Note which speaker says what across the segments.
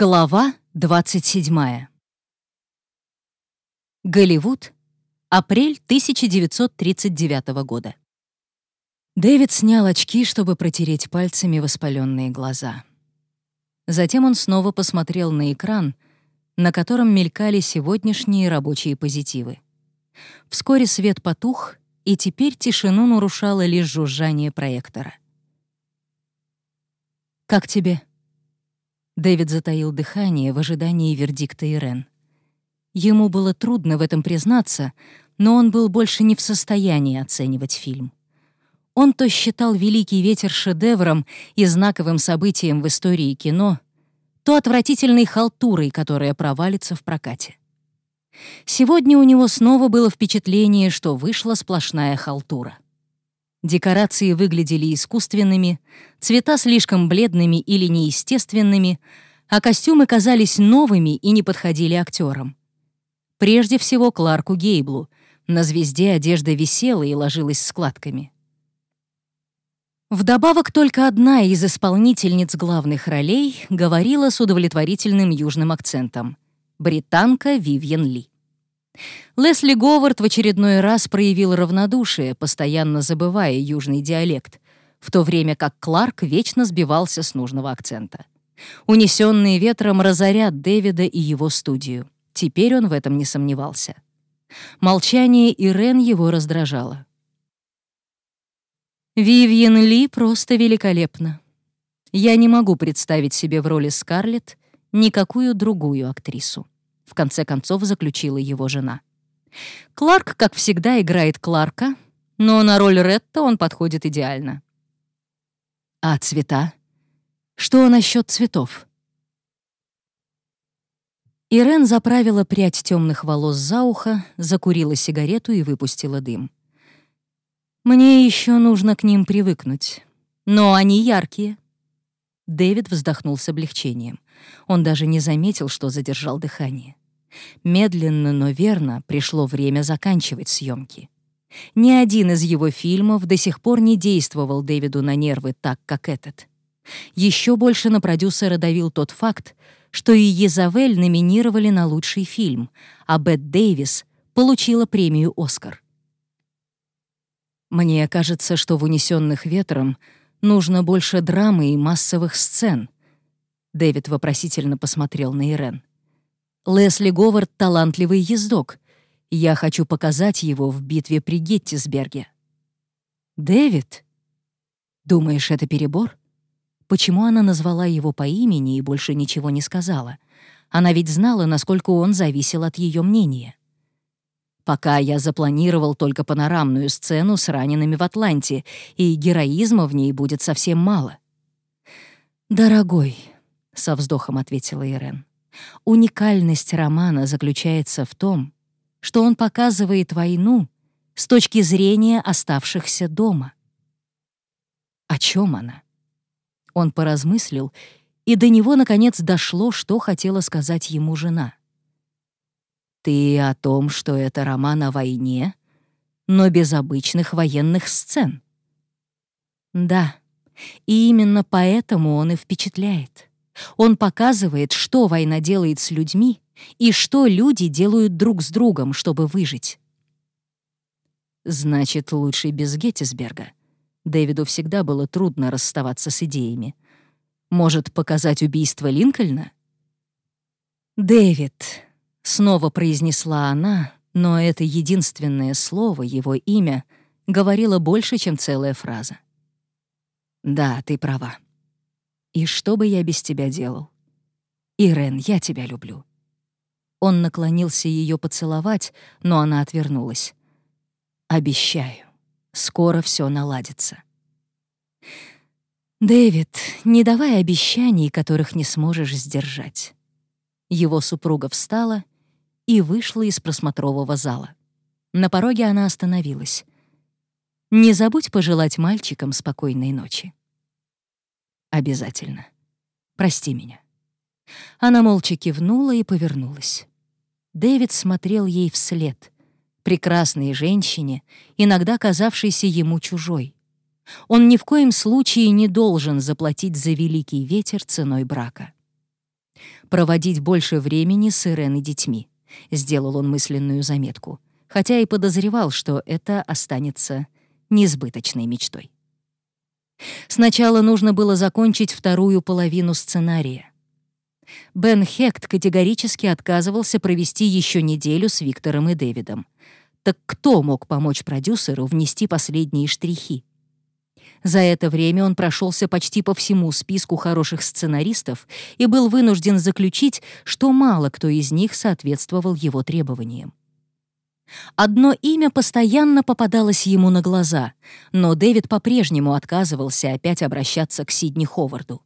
Speaker 1: Глава 27. Голливуд. Апрель 1939 года. Дэвид снял очки, чтобы протереть пальцами воспаленные глаза. Затем он снова посмотрел на экран, на котором мелькали сегодняшние рабочие позитивы. Вскоре свет потух, и теперь тишину нарушало лишь жужжание проектора. «Как тебе?» Дэвид затаил дыхание в ожидании вердикта Ирен. Ему было трудно в этом признаться, но он был больше не в состоянии оценивать фильм. Он то считал «Великий ветер» шедевром и знаковым событием в истории кино, то отвратительной халтурой, которая провалится в прокате. Сегодня у него снова было впечатление, что вышла сплошная халтура. Декорации выглядели искусственными, цвета слишком бледными или неестественными, а костюмы казались новыми и не подходили актерам. Прежде всего Кларку Гейблу. На звезде одежда висела и ложилась складками. Вдобавок только одна из исполнительниц главных ролей говорила с удовлетворительным южным акцентом — британка Вивьен Ли. Лесли Говард в очередной раз проявил равнодушие, постоянно забывая южный диалект, в то время как Кларк вечно сбивался с нужного акцента. Унесенные ветром разорят Дэвида и его студию. Теперь он в этом не сомневался. Молчание Ирен его раздражало. Вивьен Ли просто великолепна. Я не могу представить себе в роли Скарлетт никакую другую актрису в конце концов заключила его жена. Кларк, как всегда, играет Кларка, но на роль Ретта он подходит идеально. А цвета? Что насчет цветов? Ирен заправила прядь темных волос за ухо, закурила сигарету и выпустила дым. «Мне еще нужно к ним привыкнуть. Но они яркие». Дэвид вздохнул с облегчением. Он даже не заметил, что задержал дыхание. Медленно, но верно пришло время заканчивать съемки. Ни один из его фильмов до сих пор не действовал Дэвиду на нервы так, как этот. Еще больше на продюсера давил тот факт, что и Езавель номинировали на лучший фильм, а Бет Дэвис получила премию «Оскар». Мне кажется, что в «Унесенных ветром» нужно больше драмы и массовых сцен. Дэвид вопросительно посмотрел на Ирен. Лесли Говард — талантливый ездок. Я хочу показать его в битве при Геттисберге. Дэвид? Думаешь, это перебор? Почему она назвала его по имени и больше ничего не сказала? Она ведь знала, насколько он зависел от ее мнения. Пока я запланировал только панорамную сцену с ранеными в Атланте, и героизма в ней будет совсем мало. «Дорогой», — со вздохом ответила Ирен, Уникальность романа заключается в том, что он показывает войну с точки зрения оставшихся дома. О чем она? Он поразмыслил, и до него, наконец, дошло, что хотела сказать ему жена. «Ты о том, что это роман о войне, но без обычных военных сцен». «Да, и именно поэтому он и впечатляет». Он показывает, что война делает с людьми и что люди делают друг с другом, чтобы выжить. Значит, лучше без Геттисберга. Дэвиду всегда было трудно расставаться с идеями. Может, показать убийство Линкольна? «Дэвид», — снова произнесла она, но это единственное слово, его имя, говорило больше, чем целая фраза. «Да, ты права. И что бы я без тебя делал? Ирен, я тебя люблю. Он наклонился ее поцеловать, но она отвернулась. Обещаю, скоро все наладится. Дэвид, не давай обещаний, которых не сможешь сдержать. Его супруга встала и вышла из просмотрового зала. На пороге она остановилась. Не забудь пожелать мальчикам спокойной ночи. Обязательно. Прости меня». Она молча кивнула и повернулась. Дэвид смотрел ей вслед, прекрасной женщине, иногда казавшейся ему чужой. Он ни в коем случае не должен заплатить за великий ветер ценой брака. Проводить больше времени с Ирен и детьми. Сделал он мысленную заметку, хотя и подозревал, что это останется несбыточной мечтой. Сначала нужно было закончить вторую половину сценария. Бен Хект категорически отказывался провести еще неделю с Виктором и Дэвидом. Так кто мог помочь продюсеру внести последние штрихи? За это время он прошелся почти по всему списку хороших сценаристов и был вынужден заключить, что мало кто из них соответствовал его требованиям. Одно имя постоянно попадалось ему на глаза, но Дэвид по-прежнему отказывался опять обращаться к Сидни Ховарду.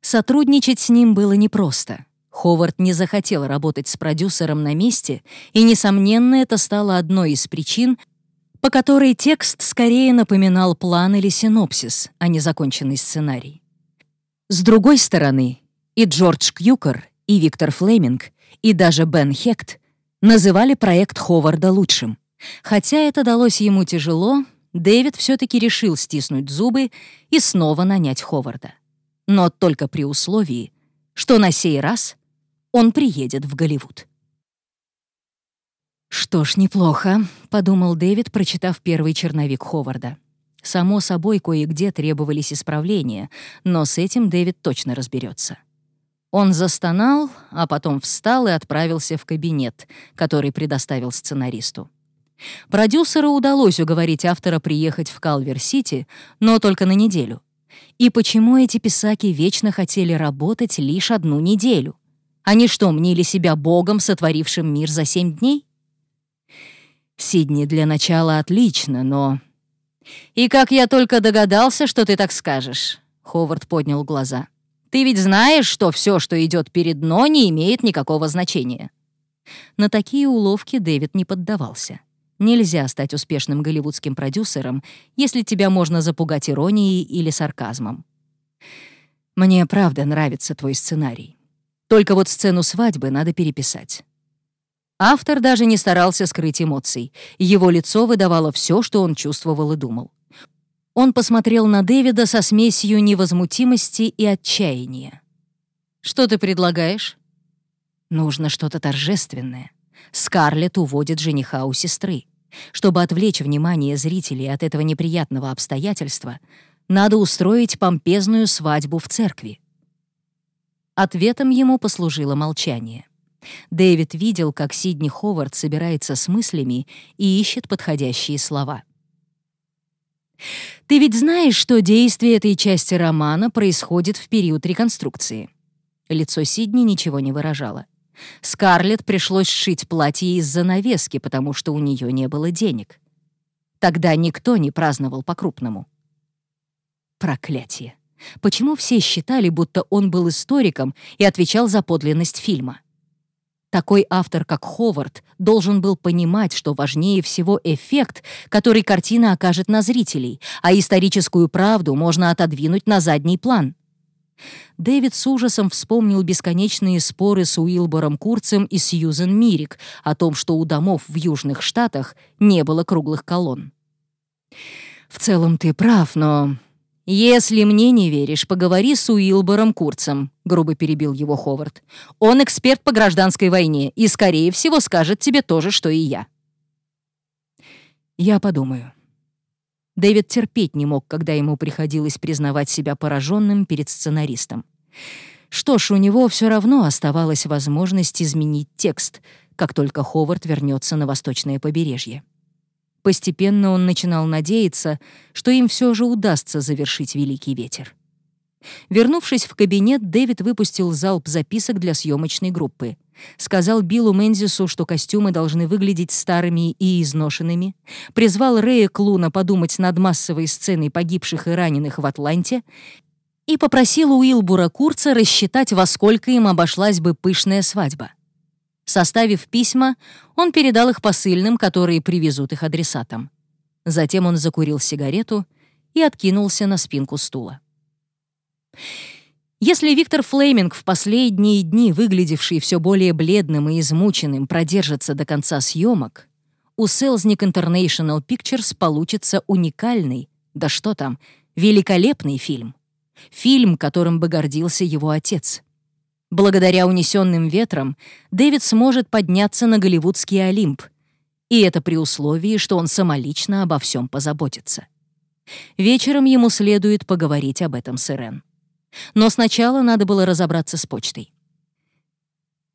Speaker 1: Сотрудничать с ним было непросто. Ховард не захотел работать с продюсером на месте, и, несомненно, это стало одной из причин, по которой текст скорее напоминал план или синопсис, а не законченный сценарий. С другой стороны, и Джордж Кьюкер, и Виктор Флеминг, и даже Бен Хект называли проект Ховарда лучшим. Хотя это далось ему тяжело, Дэвид все-таки решил стиснуть зубы и снова нанять Ховарда. Но только при условии, что на сей раз он приедет в Голливуд. «Что ж, неплохо», — подумал Дэвид, прочитав первый черновик Ховарда. Само собой, кое-где требовались исправления, но с этим Дэвид точно разберется. Он застонал, а потом встал и отправился в кабинет, который предоставил сценаристу. Продюсеру удалось уговорить автора приехать в Калвер-Сити, но только на неделю. И почему эти писаки вечно хотели работать лишь одну неделю? Они что, мнили себя богом, сотворившим мир за семь дней? Сидни для начала отлично, но... «И как я только догадался, что ты так скажешь», — Ховард поднял глаза. Ты ведь знаешь, что все, что идет перед дно, не имеет никакого значения». На такие уловки Дэвид не поддавался. Нельзя стать успешным голливудским продюсером, если тебя можно запугать иронией или сарказмом. «Мне правда нравится твой сценарий. Только вот сцену свадьбы надо переписать». Автор даже не старался скрыть эмоций. Его лицо выдавало все, что он чувствовал и думал. Он посмотрел на Дэвида со смесью невозмутимости и отчаяния. «Что ты предлагаешь?» «Нужно что-то торжественное. Скарлетт уводит жениха у сестры. Чтобы отвлечь внимание зрителей от этого неприятного обстоятельства, надо устроить помпезную свадьбу в церкви». Ответом ему послужило молчание. Дэвид видел, как Сидни Ховард собирается с мыслями и ищет подходящие слова. Ты ведь знаешь, что действие этой части романа происходит в период реконструкции. Лицо Сидни ничего не выражало. Скарлетт пришлось сшить платье из занавески, потому что у нее не было денег. Тогда никто не праздновал по-крупному. Проклятие. Почему все считали, будто он был историком и отвечал за подлинность фильма? Такой автор, как Ховард, должен был понимать, что важнее всего эффект, который картина окажет на зрителей, а историческую правду можно отодвинуть на задний план. Дэвид с ужасом вспомнил бесконечные споры с Уилбором Курцем и Сьюзен Мирик о том, что у домов в Южных Штатах не было круглых колонн. «В целом ты прав, но «Если мне не веришь, поговори с Уилбором Курцем», — грубо перебил его Ховард. «Он эксперт по гражданской войне и, скорее всего, скажет тебе то же, что и я». «Я подумаю». Дэвид терпеть не мог, когда ему приходилось признавать себя пораженным перед сценаристом. Что ж, у него все равно оставалась возможность изменить текст, как только Ховард вернется на восточное побережье. Постепенно он начинал надеяться, что им все же удастся завершить «Великий ветер». Вернувшись в кабинет, Дэвид выпустил залп записок для съемочной группы. Сказал Биллу Мензису, что костюмы должны выглядеть старыми и изношенными, призвал Рэя Клуна подумать над массовой сценой погибших и раненых в Атланте и попросил Уилбура Курца рассчитать, во сколько им обошлась бы пышная свадьба. Составив письма, он передал их посыльным, которые привезут их адресатам. Затем он закурил сигарету и откинулся на спинку стула. Если Виктор Флейминг в последние дни, выглядевший все более бледным и измученным, продержится до конца съемок, у Selznick International Pictures получится уникальный, да что там, великолепный фильм. Фильм, которым бы гордился его отец. Благодаря унесенным ветрам Дэвид сможет подняться на голливудский Олимп, и это при условии, что он самолично обо всем позаботится. Вечером ему следует поговорить об этом с Ирен. Но сначала надо было разобраться с почтой.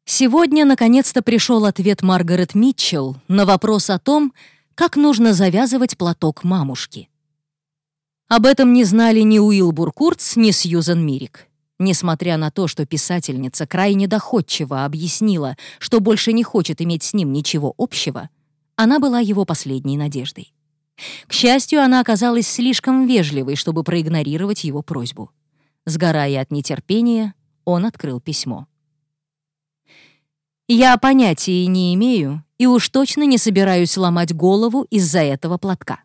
Speaker 1: Сегодня, наконец-то, пришел ответ Маргарет Митчелл на вопрос о том, как нужно завязывать платок мамушки. Об этом не знали ни Уилбур Курц, ни Сьюзен Мирик. Несмотря на то, что писательница крайне доходчиво объяснила, что больше не хочет иметь с ним ничего общего, она была его последней надеждой. К счастью, она оказалась слишком вежливой, чтобы проигнорировать его просьбу. Сгорая от нетерпения, он открыл письмо. «Я понятия не имею и уж точно не собираюсь ломать голову из-за этого платка».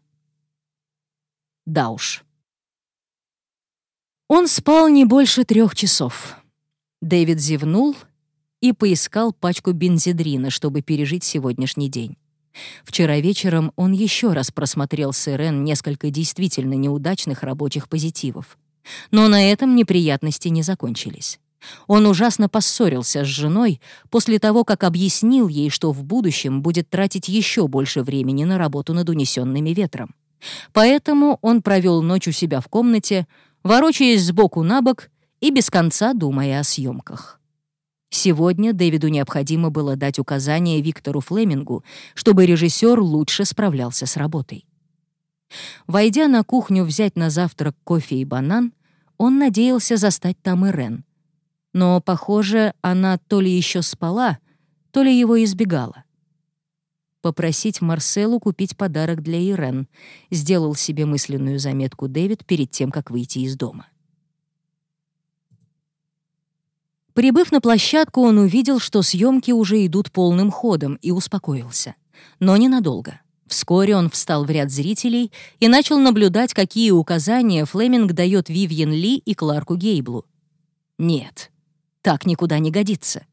Speaker 1: Да уж. Он спал не больше трех часов. Дэвид зевнул и поискал пачку бензидрина, чтобы пережить сегодняшний день. Вчера вечером он еще раз просмотрел с Ирен несколько действительно неудачных рабочих позитивов. Но на этом неприятности не закончились. Он ужасно поссорился с женой после того, как объяснил ей, что в будущем будет тратить еще больше времени на работу над унесенными ветром. Поэтому он провел ночь у себя в комнате, ворочаясь сбоку на бок и без конца думая о съемках. Сегодня Дэвиду необходимо было дать указание Виктору Флемингу, чтобы режиссер лучше справлялся с работой. Войдя на кухню взять на завтрак кофе и банан, он надеялся застать там Ирен. Но, похоже, она то ли еще спала, то ли его избегала. Попросить Марселу купить подарок для Ирен, сделал себе мысленную заметку Дэвид перед тем, как выйти из дома. Прибыв на площадку, он увидел, что съемки уже идут полным ходом, и успокоился. Но ненадолго. Вскоре он встал в ряд зрителей и начал наблюдать, какие указания Флеминг дает Вивьен Ли и Кларку Гейблу. Нет, так никуда не годится.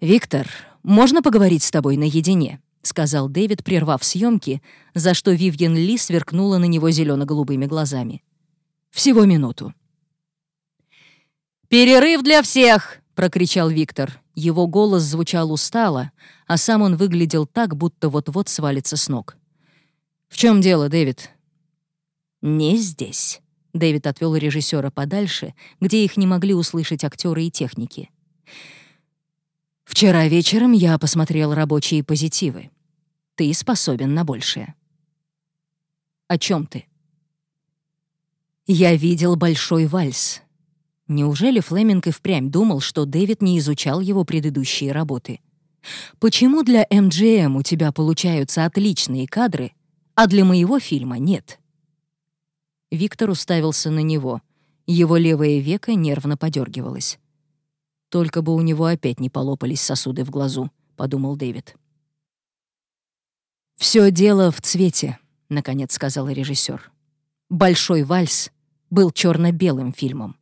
Speaker 1: «Виктор, можно поговорить с тобой наедине?» — сказал Дэвид, прервав съемки, за что Вивьен Ли сверкнула на него зелено-голубыми глазами. «Всего минуту». «Перерыв для всех!» — прокричал Виктор. Его голос звучал устало, а сам он выглядел так, будто вот-вот свалится с ног. «В чем дело, Дэвид?» «Не здесь». Дэвид отвел режиссера подальше, где их не могли услышать актеры и техники. Вчера вечером я посмотрел рабочие позитивы. Ты способен на большее. О чем ты? Я видел большой вальс. Неужели Флеминг и впрямь думал, что Дэвид не изучал его предыдущие работы? Почему для MGM у тебя получаются отличные кадры, а для моего фильма нет? Виктор уставился на него. Его левое веко нервно подергивалось. Только бы у него опять не полопались сосуды в глазу, подумал Дэвид. Все дело в цвете, наконец сказал режиссер. Большой вальс был черно-белым фильмом.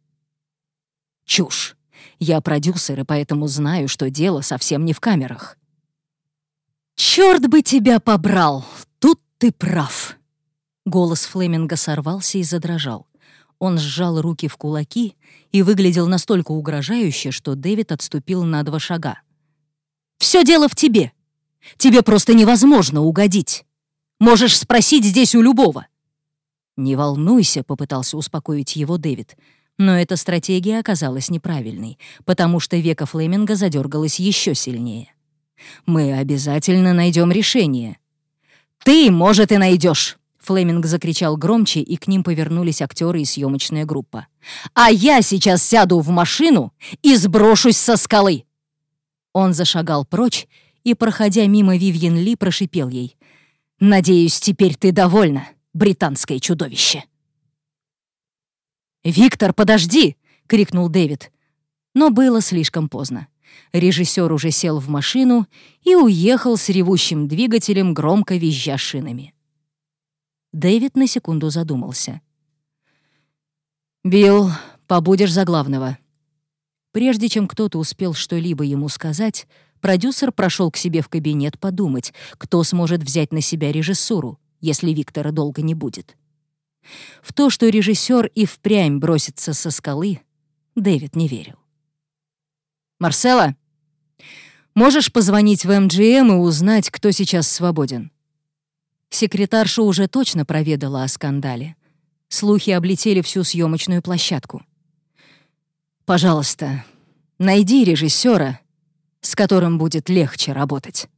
Speaker 1: Чушь. Я продюсер, и поэтому знаю, что дело совсем не в камерах. Черт бы тебя побрал! Тут ты прав. Голос Флеминга сорвался и задрожал. Он сжал руки в кулаки и выглядел настолько угрожающе, что Дэвид отступил на два шага. «Все дело в тебе. Тебе просто невозможно угодить. Можешь спросить здесь у любого». «Не волнуйся», — попытался успокоить его Дэвид. Но эта стратегия оказалась неправильной, потому что века Флеминга задергалось еще сильнее. «Мы обязательно найдем решение». «Ты, может, и найдешь. Флеминг закричал громче, и к ним повернулись актеры и съемочная группа. «А я сейчас сяду в машину и сброшусь со скалы!» Он зашагал прочь и, проходя мимо Вивьен Ли, прошипел ей. «Надеюсь, теперь ты довольна, британское чудовище!» «Виктор, подожди!» — крикнул Дэвид. Но было слишком поздно. Режиссер уже сел в машину и уехал с ревущим двигателем, громко визжа шинами. Дэвид на секунду задумался. «Билл, побудешь за главного». Прежде чем кто-то успел что-либо ему сказать, продюсер прошел к себе в кабинет подумать, кто сможет взять на себя режиссуру, если Виктора долго не будет. В то, что режиссер и впрямь бросится со скалы, Дэвид не верил. Марсела, можешь позвонить в МГМ и узнать, кто сейчас свободен?» Секретарша уже точно проведала о скандале. Слухи облетели всю съемочную площадку. «Пожалуйста, найди режиссера, с которым будет легче работать».